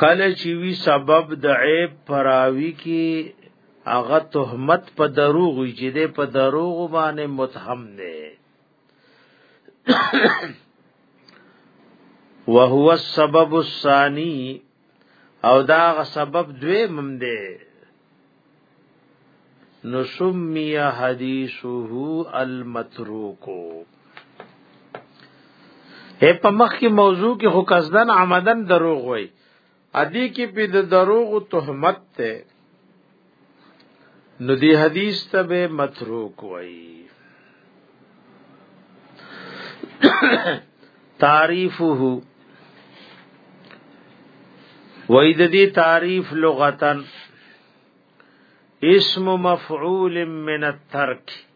کله چې وی سبب د عیب پراوی کې هغه تهمت په دروغ وی چې ده په دروغ باندې متهم ده وهو السبب الثاني او دا غ سبب دوی مم دی نو سمی حدیثه المتروکو اے په مخ کی موضوع کې خو قصدن عمدن دروغ وای ادي کې په دروغ تهمت ته نو دی حدیث ته به متروک وای تعریفه وای د دې تعریف لغتن اسم مفعول من الترک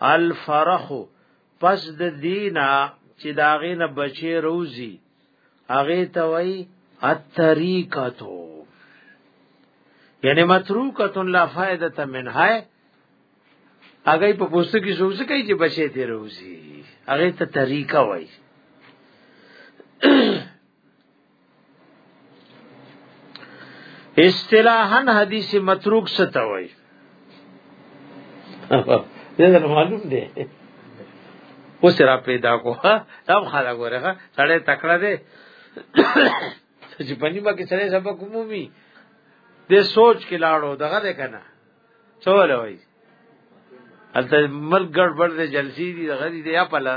الفرخ پس د دینا چې داغه نه بچي روزي هغه ته وای اتریکتو یعنی متروکه لا فائدته منها هغه په پوسټ کې سوز کوي چې بچي ته روزي هغه ته طریقه وای اصطلاحا حدیث متروک ستوي دا معلوم دی اوس را پیدا کو دا خلا غره سړی تکړه دی چې پنی ما کې سړی سبق عمومي د سوچ کې لاړو دغه ده کنه څول وای البته ملک ګډ بړ د جلسی دی دغه دی یا پلا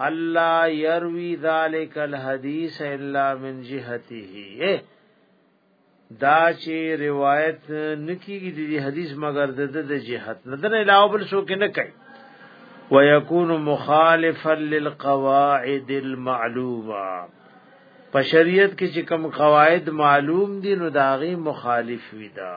الله يروي ذلك الحديث الا من جهته دا چې روایت نکیږي د دې حدیث مگر د د جهت نه دنه علاوه بل څوک نه کوي ويكون مخالفا للقواعد المعلومه په شریعت کې چې کوم قواعد معلوم دي نو داغي مخالف وي دا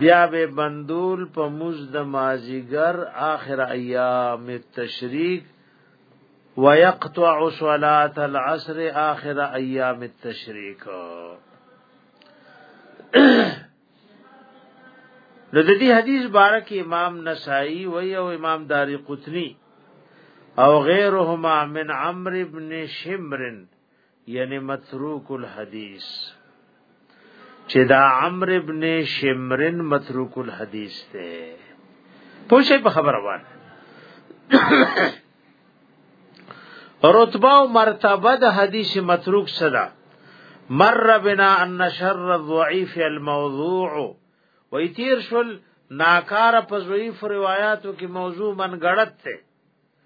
بیا به بندول په موز د مازیګر اخر ایام التشریق ويقطع صلاه العصر اخر ایام التشریق نو د دې حدیث بارک امام نسائی و او امام داری قطنی او غیرهما من عمرو ابن شمر یعنی متروک الحدیث چې دا عمر ابن شمرن متروک الحدیث ته پوښې په خبره وانه رتبه او مرتبه د حدیث متروک صدا مر بنا ان شر الضعيف الموضوع ويتير شل ناکار په ضعیف روایتو کې موضوع من غړت ته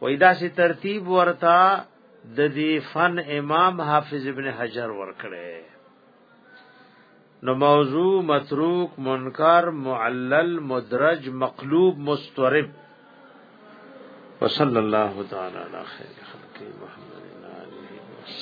وای دا سي ترتیب ورتا د دې فن امام حافظ ابن حجر ور کړې نو موضوع متروک منکر معلل مدرج مقلوب مسترب وصلی الله تعالی علی خیر خلق محمد